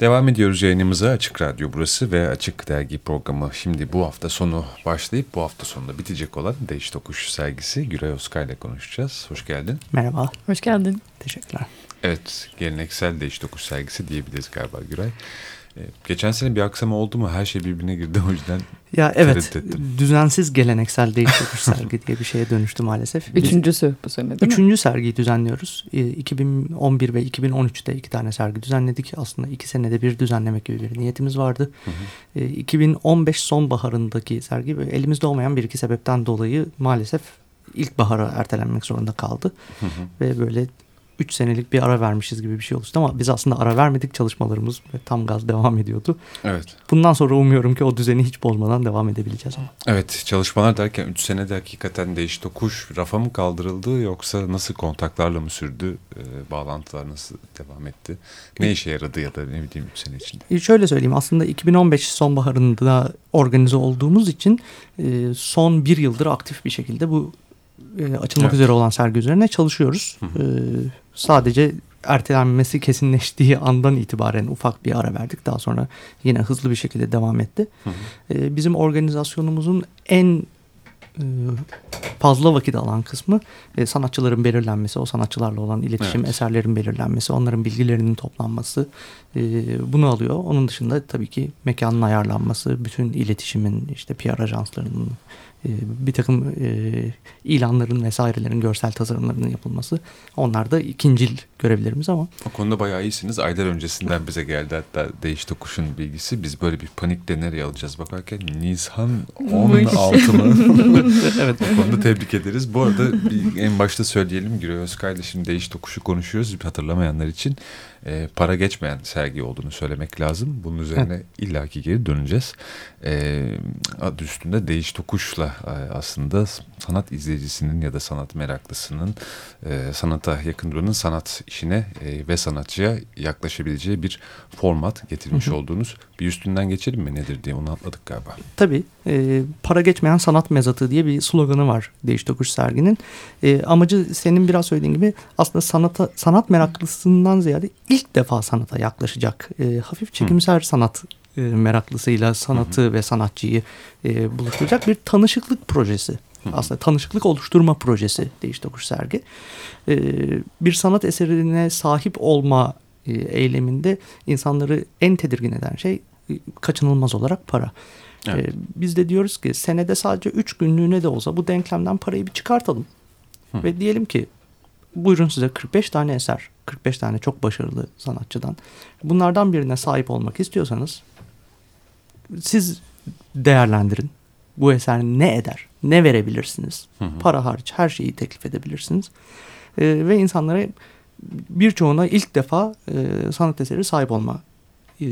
Devam ediyoruz yayınımıza Açık Radyo burası ve Açık Dergi programı. Şimdi bu hafta sonu başlayıp bu hafta sonunda bitecek olan Değiş Tokuş sergisi Güray Oskay ile konuşacağız. Hoş geldin. Merhaba. Hoş geldin. Teşekkürler. Evet, geleneksel Değiş Tokuş sergisi diyebiliriz galiba Güray. Ee, geçen sene bir aksama oldu mu? Her şey birbirine girdi o yüzden Ya evet, düzensiz geleneksel Değiş Tokuş sergi diye bir şeye dönüştü maalesef. Üçüncüsü bu sene değil Üçüncü mi? sergiyi düzenliyoruz. 2011 ve 2013'te iki tane sergi düzenledik. Aslında iki senede bir düzenlemek gibi bir niyetimiz vardı. Hı hı. 2015 sonbaharındaki sergi elimizde olmayan bir iki sebepten dolayı maalesef ilkbahara ertelenmek zorunda kaldı. Hı hı. Ve böyle 3 senelik bir ara vermişiz gibi bir şey oluştu ama biz aslında ara vermedik çalışmalarımız ve tam gaz devam ediyordu. Evet. Bundan sonra umuyorum ki o düzeni hiç bozmadan devam edebileceğiz ama. Evet çalışmalar derken 3 senede hakikaten değiş tokuş rafa mı kaldırıldı yoksa nasıl kontaklarla mı sürdü e, bağlantılar nasıl devam etti ne işe yaradı ya da ne bileyim 3 sene içinde? E şöyle söyleyeyim aslında 2015 sonbaharında organize olduğumuz için e, son bir yıldır aktif bir şekilde bu e, açılmak evet. üzere olan sergi üzerine çalışıyoruz. Hı hı. E, sadece ertelenmesi kesinleştiği andan itibaren ufak bir ara verdik. Daha sonra yine hızlı bir şekilde devam etti. Hı hı. E, bizim organizasyonumuzun en fazla vakit alan kısmı e, sanatçıların belirlenmesi, o sanatçılarla olan iletişim, evet. eserlerin belirlenmesi, onların bilgilerinin toplanması e, bunu alıyor. Onun dışında tabii ki mekanın ayarlanması, bütün iletişimin, işte PR ajanslarının, bir takım ilanların vesairelerin görsel tasarımlarının yapılması. Onlar da ikincil görevlerimiz ama. O konuda bayağı iyisiniz. Aylar öncesinden bize geldi hatta Değiş Tokuş'un bilgisi. Biz böyle bir panikle nereye alacağız bakarken Nisan 16 mı? evet. O konuda tebrik ederiz. Bu arada en başta söyleyelim Güray Özkay'la şimdi Değiş Tokuş'u konuşuyoruz hatırlamayanlar için e, para geçmeyen sergi olduğunu söylemek lazım. Bunun üzerine evet. illaki geri döneceğiz. E, adı üstünde değiş tokuşla e, aslında sanat izleyicisinin ya da sanat meraklısının e, sanata yakın duranın sanat işine e, ve sanatçıya yaklaşabileceği bir format getirmiş hı hı. olduğunuz bir üstünden geçelim mi nedir diye onu atladık galiba. Tabii. E, para geçmeyen sanat mezatı diye bir sloganı var Değiş Tokuş serginin. E, amacı senin biraz söylediğin gibi aslında sanata, sanat meraklısından ziyade ilk defa sanata yaklaşacak e, hafif çekimser Hı. sanat e, meraklısıyla sanatı Hı. ve sanatçıyı e, buluşturacak bir tanışıklık projesi. Hı. Aslında tanışıklık oluşturma projesi Değiş Tokuş sergi. E, bir sanat eserine sahip olma e, eyleminde insanları en tedirgin eden şey e, kaçınılmaz olarak para. Evet. E, biz de diyoruz ki senede sadece üç günlüğüne de olsa bu denklemden parayı bir çıkartalım. Hı. Ve diyelim ki buyurun size 45 tane eser, 45 tane çok başarılı sanatçıdan. Bunlardan birine sahip olmak istiyorsanız siz değerlendirin. Bu eser ne eder? Ne verebilirsiniz? Hı hı. Para hariç her şeyi teklif edebilirsiniz. Ee, ve insanlara birçoğuna ilk defa e, sanat eseri sahip olma e,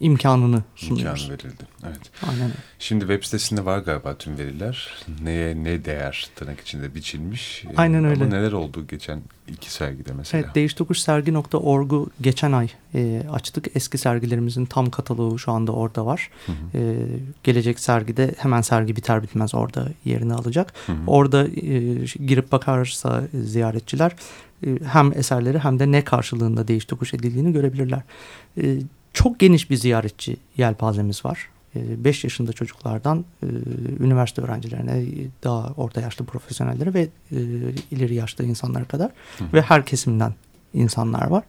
imkanını sunuyoruz. İmkanı verildi. Evet. Aynen. Şimdi web sitesinde var galiba tüm veriler. Neye ne değer tırnak içinde biçilmiş. Aynen öyle. Ama neler oldu geçen iki sergide mesela? Evet değiştokuşsergi.org'u geçen ay e, açtık. Eski sergilerimizin tam kataloğu şu anda orada var. Hı hı. E, gelecek sergide hemen sergi biter bitmez orada yerini alacak. Hı hı. Orada e, girip bakarsa ziyaretçiler e, hem eserleri hem de ne karşılığında değiş tokuş edildiğini görebilirler. E, çok geniş bir ziyaretçi yelpazemiz var. 5 e, yaşında çocuklardan üniversite öğrencilerine, daha orta yaşlı profesyonellere ve ileri yaşta insanlara kadar Hı. ve her kesimden insanlar var.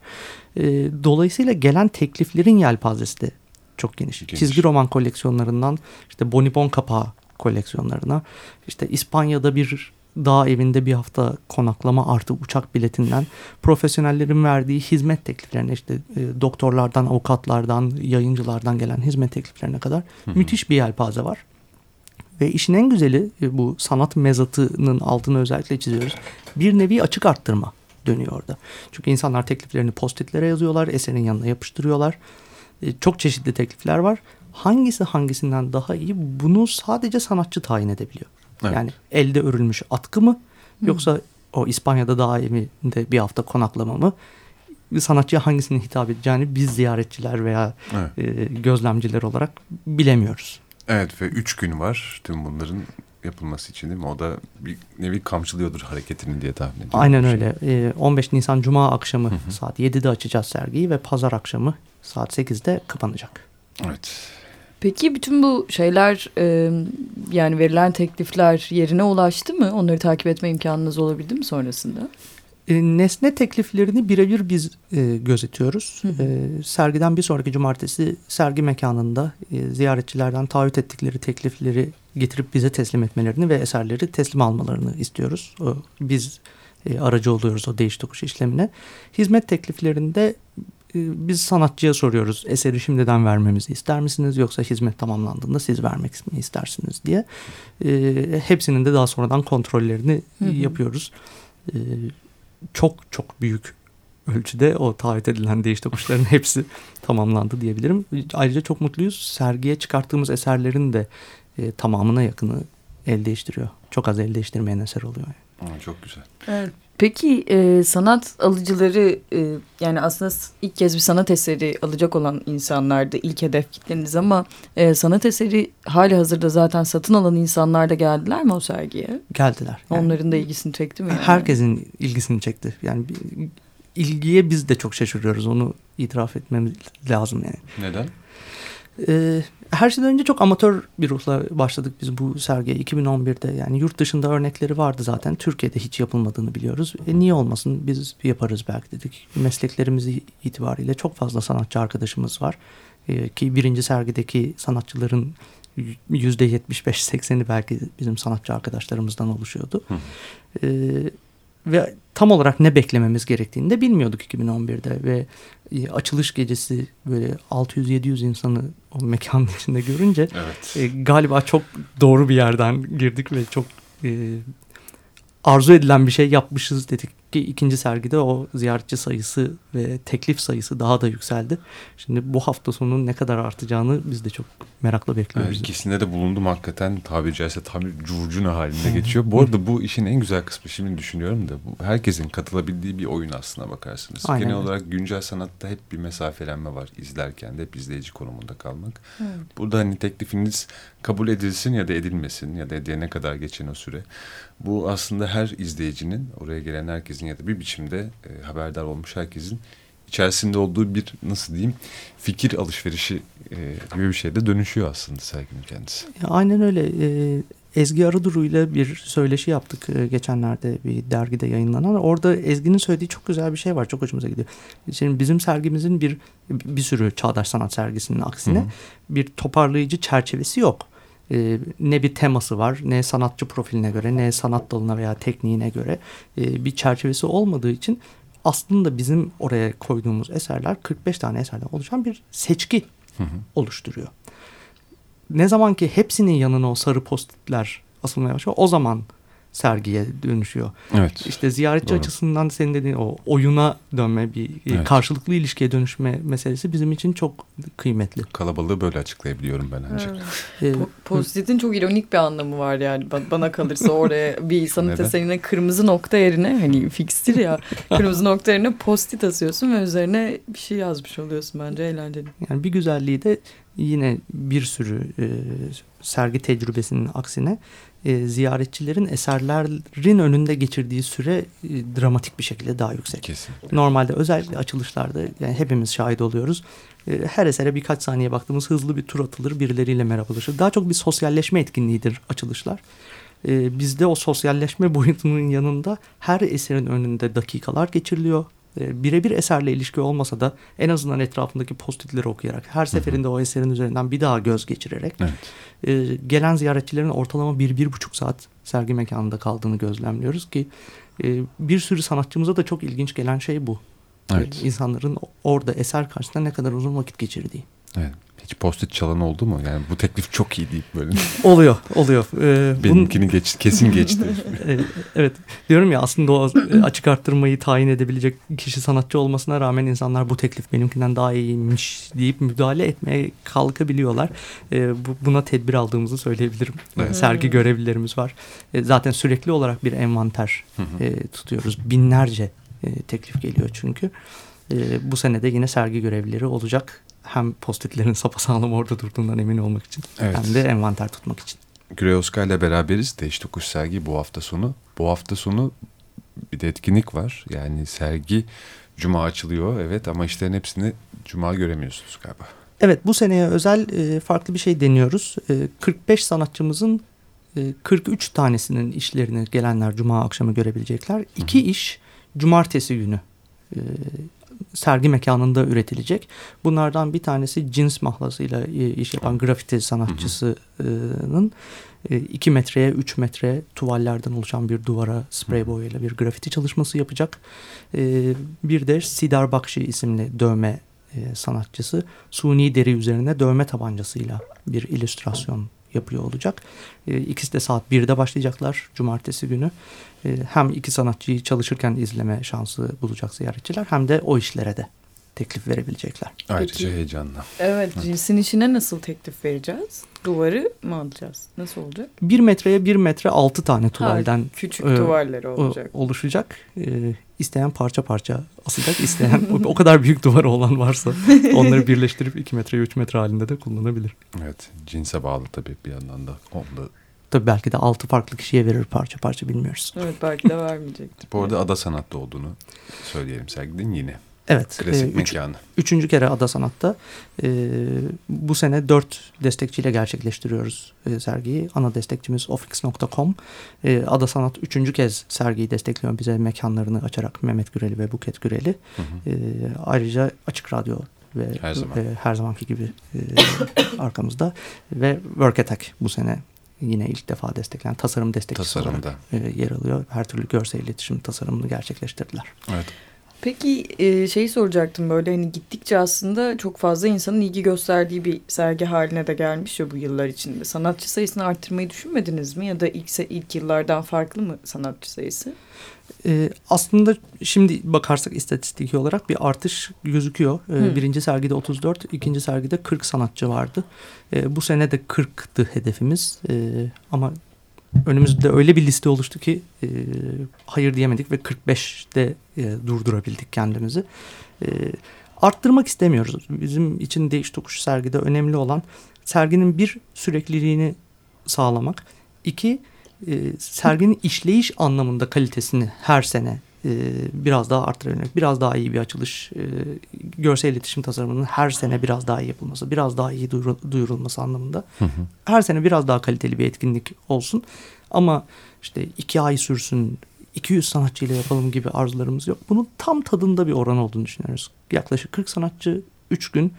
Dolayısıyla gelen tekliflerin yelpazesi de çok geniş. geniş. Çizgi roman koleksiyonlarından işte Bonibon kapağı koleksiyonlarına, işte İspanya'da bir dağ evinde bir hafta konaklama artı uçak biletinden profesyonellerin verdiği hizmet tekliflerine işte e, doktorlardan, avukatlardan, yayıncılardan gelen hizmet tekliflerine kadar hı hı. müthiş bir yelpaze var. Ve işin en güzeli e, bu sanat mezatının altını özellikle çiziyoruz. Bir nevi açık arttırma dönüyor orada. Çünkü insanlar tekliflerini postitlere yazıyorlar, eserin yanına yapıştırıyorlar. E, çok çeşitli teklifler var. Hangisi hangisinden daha iyi bunu sadece sanatçı tayin edebiliyor. Evet. Yani elde örülmüş atkı mı yoksa o İspanya'da dağ evinde bir hafta konaklama mı? Sanatçıya hangisinin hitap edeceğini biz ziyaretçiler veya evet. e, gözlemciler olarak bilemiyoruz. Evet ve üç gün var tüm bunların yapılması için değil mi? O da bir nevi kamçılıyordur hareketini diye tahmin ediyorum. Aynen öyle. Ee, 15 Nisan Cuma akşamı saat 7'de açacağız sergiyi ve pazar akşamı saat 8'de kapanacak. Evet. Peki bütün bu şeyler e, yani verilen teklifler yerine ulaştı mı? Onları takip etme imkanınız olabildi mi sonrasında? E, nesne tekliflerini birebir biz e, gözetiyoruz. Hı hı. E, sergiden bir sonraki cumartesi sergi mekanında e, ziyaretçilerden taahhüt ettikleri teklifleri getirip bize teslim etmelerini ve eserleri teslim almalarını istiyoruz. O, biz e, aracı oluyoruz o değiş tokuş işlemine. Hizmet tekliflerinde biz sanatçıya soruyoruz eseri şimdiden vermemizi ister misiniz yoksa hizmet tamamlandığında siz vermek mi istersiniz diye. E, hepsinin de daha sonradan kontrollerini Hı hı. yapıyoruz. E, çok çok büyük ölçüde o taahhüt edilen değiş tokuşların hepsi tamamlandı diyebilirim. Ayrıca çok mutluyuz. Sergiye çıkarttığımız eserlerin de e, tamamına yakını el değiştiriyor. Çok az el değiştirmeyen eser oluyor. Aa, çok güzel. Evet. Peki e, sanat alıcıları e, yani aslında ilk kez bir sanat eseri alacak olan insanlardı ilk hedef kitleniz ama e, sanat eseri hali hazırda zaten satın alan insanlar da geldiler mi o sergiye? Geldiler. Yani Onların da ilgisini çekti mi? Yani? Herkesin ilgisini çekti. Yani bir, ilgiye biz de çok şaşırıyoruz. Onu itiraf etmemiz lazım yani. Neden? Ee, her şeyden önce çok amatör bir ruhla başladık biz bu sergiye 2011'de. Yani yurt dışında örnekleri vardı zaten. Türkiye'de hiç yapılmadığını biliyoruz. E, niye olmasın biz yaparız belki dedik. Mesleklerimiz itibariyle çok fazla sanatçı arkadaşımız var. Ee, ki birinci sergideki sanatçıların %75-80'i belki bizim sanatçı arkadaşlarımızdan oluşuyordu. Hı. Ee, ve tam olarak ne beklememiz gerektiğini de bilmiyorduk 2011'de ve e, açılış gecesi böyle 600-700 insanı o mekanın içinde görünce Evet. e, galiba çok doğru bir yerden girdik ve çok e, arzu edilen bir şey yapmışız dedik ki ikinci sergide o ziyaretçi sayısı ve teklif sayısı daha da yükseldi. Şimdi bu hafta sonu ne kadar artacağını biz de çok merakla Evet, bekliyoruz. ikisinde de bulundum hakikaten tabiri caizse tam curcuna halinde geçiyor. Bu arada bu işin en güzel kısmı şimdi düşünüyorum da bu herkesin katılabildiği bir oyun aslına bakarsınız. Aynen Genel olarak güncel sanatta hep bir mesafelenme var izlerken de hep izleyici konumunda kalmak. Burada hani teklifiniz kabul edilsin ya da edilmesin ya da edilene kadar geçen o süre. Bu aslında her izleyicinin oraya gelen herkesin ya da bir biçimde e, haberdar olmuş herkesin içerisinde olduğu bir nasıl diyeyim fikir alışverişi e, gibi bir şeyde dönüşüyor aslında serginin kendisi. Aynen öyle. Ee, Ezgi Arıduru ile bir söyleşi yaptık e, geçenlerde bir dergide yayınlanan. Orada Ezgi'nin söylediği çok güzel bir şey var. Çok hoşumuza gidiyor. Şimdi bizim sergimizin bir bir sürü çağdaş sanat sergisinin aksine Hı hı. bir toparlayıcı çerçevesi yok. Ee, ne bir teması var, ne sanatçı profiline göre, ne sanat dalına veya tekniğine göre e, bir çerçevesi olmadığı için aslında bizim oraya koyduğumuz eserler 45 tane eserden oluşan bir seçki Hı hı. oluşturuyor. Ne zaman ki hepsinin yanına o sarı postitler asılmaya başlıyor o zaman sergiye dönüşüyor. Evet. İşte ziyaretçi Doğru. açısından senin dediğin o oyuna dönme bir e, Evet. karşılıklı ilişkiye dönüşme meselesi bizim için çok kıymetli. Kalabalığı böyle açıklayabiliyorum ben ancak. Ee, Po- Postit'in çok ironik bir anlamı var yani Ba- bana kalırsa oraya bir sanat eserine kırmızı nokta yerine hani fikstir ya kırmızı nokta yerine postit asıyorsun ve üzerine bir şey yazmış oluyorsun bence eğlenceli. Yani bir güzelliği de yine bir sürü e, sergi tecrübesinin aksine e, ziyaretçilerin eserlerin önünde geçirdiği süre e, dramatik bir şekilde daha yüksek. Kesin. Normalde özellikle açılışlarda yani hepimiz şahit oluyoruz. E, Her esere birkaç saniye baktığımız hızlı bir tur atılır, birileriyle merhabalaşır. Daha çok bir sosyalleşme etkinliğidir açılışlar. E, Bizde o sosyalleşme boyutunun yanında her eserin önünde dakikalar geçiriliyor. E, Birebir eserle ilişki olmasa da en azından etrafındaki postitleri okuyarak, her seferinde o eserin üzerinden bir daha göz geçirerek Evet. e, gelen ziyaretçilerin ortalama bir, bir buçuk saat sergi mekanında kaldığını gözlemliyoruz ki e, bir sürü sanatçımıza da çok ilginç gelen şey bu. Evet. E, İnsanların orada eser karşısında ne kadar uzun vakit geçirdiği. evet. Hiç post-it çalan oldu mu? Yani bu teklif çok iyi deyip böyle. Oluyor, oluyor. E, bunun- Benimkini geç, kesin geçti. E, evet diyorum ya aslında o e, açık arttırmayı tayin edebilecek kişi sanatçı olmasına rağmen insanlar bu teklif benimkinden daha iyiymiş deyip müdahale etmeye kalkabiliyorlar. E, bu, buna tedbir aldığımızı söyleyebilirim. Evet. Sergi görevlilerimiz var. E, zaten sürekli olarak bir envanter Hı hı. e, tutuyoruz. Binlerce e, teklif geliyor çünkü. E, bu sene de yine sergi görevlileri olacak. Hem postitlerin sapasağlam orada durduğundan emin olmak için Evet. hem de envanter tutmak için. Gürey Oscar ile beraberiz. Değiş Tokuş sergi bu hafta sonu. Bu hafta sonu bir de etkinlik var. Yani sergi Cuma açılıyor evet ama işlerin hepsini Cuma göremiyorsunuz galiba. Evet bu seneye özel e, farklı bir şey deniyoruz. E, 45 sanatçımızın e, 43 tanesinin işlerini gelenler Cuma akşamı görebilecekler. İki Hı -hı. iş Cumartesi günü e, sergi mekanında üretilecek. Bunlardan bir tanesi cins mahlasıyla e, iş yapan grafiti sanatçısının 2 e, metreye 3 metre tuvallerden oluşan bir duvara sprey boyayla bir grafiti çalışması yapacak. E, bir de Sidar Bakşi isimli dövme sanatçısı suni deri üzerine dövme tabancasıyla bir illüstrasyon yapıyor olacak. İkisi de saat 1'de başlayacaklar cumartesi günü. Ee, hem iki sanatçıyı çalışırken izleme şansı bulacak ziyaretçiler hem de o işlere de teklif verebilecekler. Ayrıca Peki, heyecanla. Evet, evet cinsin içine nasıl teklif vereceğiz? Duvarı mı alacağız? Nasıl olacak? Bir metreye bir metre altı tane tuvalden ha, küçük e, tuvalleri olacak. oluşacak. E, isteyen parça parça asacak. İsteyen o, o kadar büyük duvarı olan varsa onları birleştirip iki metre üç metre halinde de kullanabilir. Evet cinse bağlı tabii bir yandan da. Onda Tabii belki de altı farklı kişiye verir parça parça bilmiyoruz. Evet belki de vermeyecektir. Bu arada ada sanatta olduğunu söyleyelim serginin yine. Evet. Klasik e, üç, mekanı. Üçüncü kere Ada Sanat'ta. E, bu sene dört destekçiyle gerçekleştiriyoruz e, sergiyi. Ana destekçimiz ofix.com. E, Ada Sanat üçüncü kez sergiyi destekliyor bize mekanlarını açarak Mehmet Güreli ve Buket Güreli. Hı hı. E, ayrıca Açık Radyo ve her, zaman. E, her zamanki gibi e, arkamızda ve Work Attack bu sene yine ilk defa desteklenen tasarım destekçisi Tasarımda. olarak e, yer alıyor. Her türlü görsel iletişim tasarımını gerçekleştirdiler. Evet. Peki e, şeyi soracaktım böyle hani gittikçe aslında çok fazla insanın ilgi gösterdiği bir sergi haline de gelmiş ya bu yıllar içinde. Sanatçı sayısını arttırmayı düşünmediniz mi ya da ilk, ilk yıllardan farklı mı sanatçı sayısı? Ee, aslında şimdi bakarsak istatistik olarak bir artış gözüküyor. Ee, birinci sergide 34, ikinci sergide 40 sanatçı vardı. Ee, bu sene de 40'tı hedefimiz. Ee, ama önümüzde öyle bir liste oluştu ki e, hayır diyemedik ve 45'te e, durdurabildik kendimizi. E, arttırmak istemiyoruz. Bizim için değiş tokuş sergide önemli olan serginin bir sürekliliğini sağlamak. İki e, serginin işleyiş anlamında kalitesini her sene e, biraz daha arttırabilmek, biraz daha iyi bir açılış, e, görsel iletişim tasarımının her sene biraz daha iyi yapılması, biraz daha iyi duyurulması anlamında. Hı hı. Her sene biraz daha kaliteli bir etkinlik olsun. Ama işte iki ay sürsün, 200 sanatçıyla yapalım gibi arzularımız yok. Bunun tam tadında bir oran olduğunu düşünüyoruz. Yaklaşık 40 sanatçı 3 gün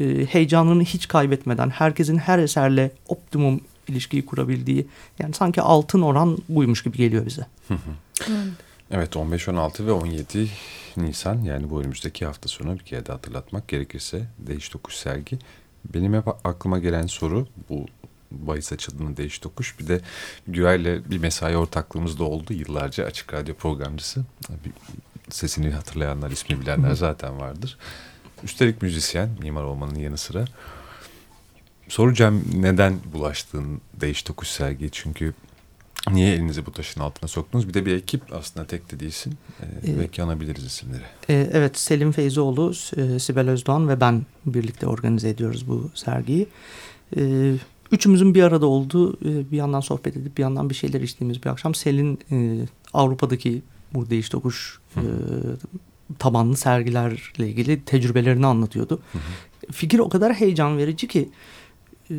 e, heyecanını hiç kaybetmeden herkesin her eserle optimum ilişkiyi kurabildiği yani sanki altın oran buymuş gibi geliyor bize. Evet 15, 16 ve 17 Nisan yani bu önümüzdeki hafta sonu bir kere de hatırlatmak gerekirse Değiş Dokuş sergi. Benim hep aklıma gelen soru bu bahis açıldığını Değiş Tokuş. Bir de Güray'la bir mesai ortaklığımız da oldu yıllarca açık radyo programcısı. Sesini hatırlayanlar, ismini bilenler zaten vardır. Üstelik müzisyen, mimar olmanın yanı sıra. Soracağım neden bulaştığın Değiş Tokuş sergi çünkü Niye elinizi bu taşın altına soktunuz? Bir de bir ekip aslında tek de değilsin. Ee, ee, belki anabiliriz isimleri. E, evet Selim Feyzoğlu, e, Sibel Özdoğan ve ben birlikte organize ediyoruz bu sergiyi. E, üçümüzün bir arada olduğu e, bir yandan sohbet edip bir yandan bir şeyler içtiğimiz bir akşam. Selin e, Avrupa'daki bu değiş tokuş e, tabanlı sergilerle ilgili tecrübelerini anlatıyordu. Hı hı. Fikir o kadar heyecan verici ki e,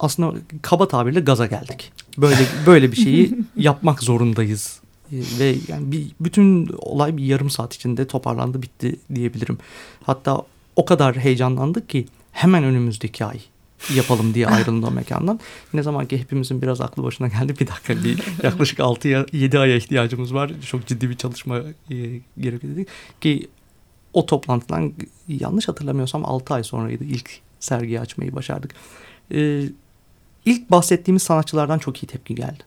aslında kaba tabirle gaza geldik. Böyle böyle bir şeyi yapmak zorundayız. Ee, ve yani bir, bütün olay bir yarım saat içinde toparlandı bitti diyebilirim. Hatta o kadar heyecanlandık ki hemen önümüzdeki ay yapalım diye ayrıldı o mekandan. Ne zaman ki hepimizin biraz aklı başına geldi bir dakika bir yaklaşık 6-7 aya ihtiyacımız var. Çok ciddi bir çalışma e, gerekiyor dedik. Ki o toplantıdan yanlış hatırlamıyorsam 6 ay sonraydı ilk sergiyi açmayı başardık. Ee, İlk bahsettiğimiz sanatçılardan çok iyi tepki geldi.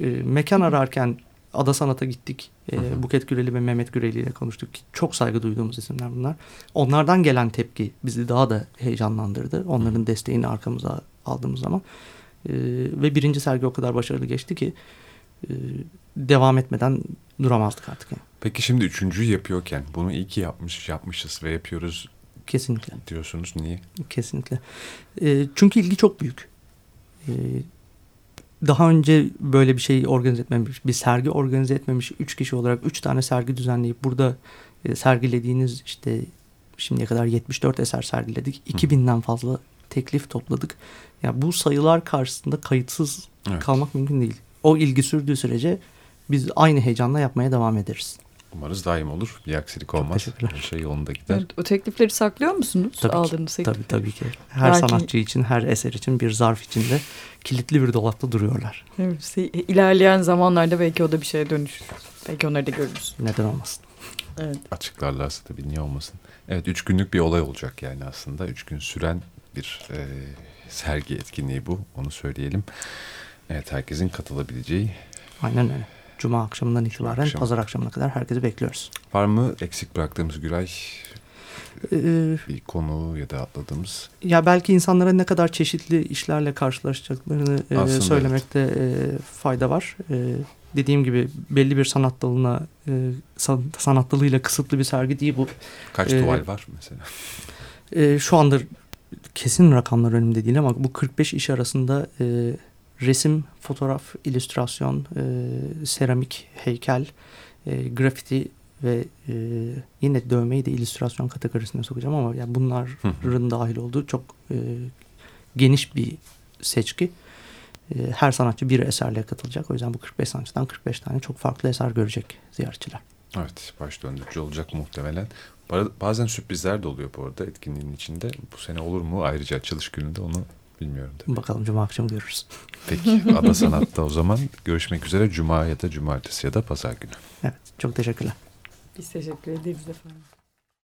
E, mekan ararken Ada Sanat'a gittik. E, Buket Güreli ve Mehmet Güreli ile konuştuk. Çok saygı duyduğumuz isimler bunlar. Onlardan gelen tepki bizi daha da heyecanlandırdı. Onların desteğini arkamıza aldığımız zaman. E, ve birinci sergi o kadar başarılı geçti ki e, devam etmeden duramazdık artık. Yani. Peki şimdi üçüncüyü yapıyorken bunu iyi ki yapmış, yapmışız ve yapıyoruz Kesinlikle. Diyorsunuz niye? Kesinlikle. E, çünkü ilgi çok büyük. Ee, daha önce böyle bir şey organize etmemiş, bir sergi organize etmemiş üç kişi olarak üç tane sergi düzenleyip burada e, sergilediğiniz işte şimdiye kadar 74 eser sergiledik. 2000'den fazla teklif topladık. Ya yani bu sayılar karşısında kayıtsız evet. kalmak mümkün değil. O ilgi sürdüğü sürece biz aynı heyecanla yapmaya devam ederiz. Umarız daim olur. Bir aksilik olmaz. Her şey yolunda gider. Evet, o teklifleri saklıyor musunuz? Tabii Aldığınız ki, tabii, tabii ki. Her Belki... sanatçı için, her eser için bir zarf içinde kilitli bir dolapta duruyorlar. Evet, ilerleyen zamanlarda belki o da bir şeye dönüşür. Belki onları da görürüz. Neden olmasın? Evet. Açıklarlarsa tabii niye olmasın. Evet üç günlük bir olay olacak yani aslında. Üç gün süren bir e, sergi etkinliği bu. Onu söyleyelim. Evet herkesin katılabileceği. Aynen öyle. Cuma akşamından itibaren akşam. pazar akşamına kadar herkesi bekliyoruz. Var mı eksik bıraktığımız Güray? Ee, bir konu ya da atladığımız? Ya belki insanlara ne kadar çeşitli işlerle karşılaşacaklarını e, söylemekte evet. e, fayda var. E, dediğim gibi belli bir sanat dalına e, sanat dalıyla kısıtlı bir sergi değil bu. Kaç e, tuval var mesela? E, şu anda kesin rakamlar önümde değil ama bu 45 iş arasında e, resim, fotoğraf, illüstrasyon, e, seramik, heykel, e, grafiti ve e, yine dövmeyi de illüstrasyon kategorisine sokacağım ama yani bunların dahil olduğu çok e, geniş bir seçki. E, her sanatçı bir eserle katılacak. O yüzden bu 45 sanatçıdan 45 tane çok farklı eser görecek ziyaretçiler. Evet baş döndürücü olacak muhtemelen. Bazen sürprizler de oluyor bu arada etkinliğin içinde. Bu sene olur mu ayrıca açılış gününde onu bilmiyorum. Tabii. Bakalım cuma akşamı görürüz. Peki Ada Sanat'ta o zaman görüşmek üzere cuma ya da cumartesi ya da pazar günü. Evet çok teşekkürler. Biz teşekkür ederiz efendim.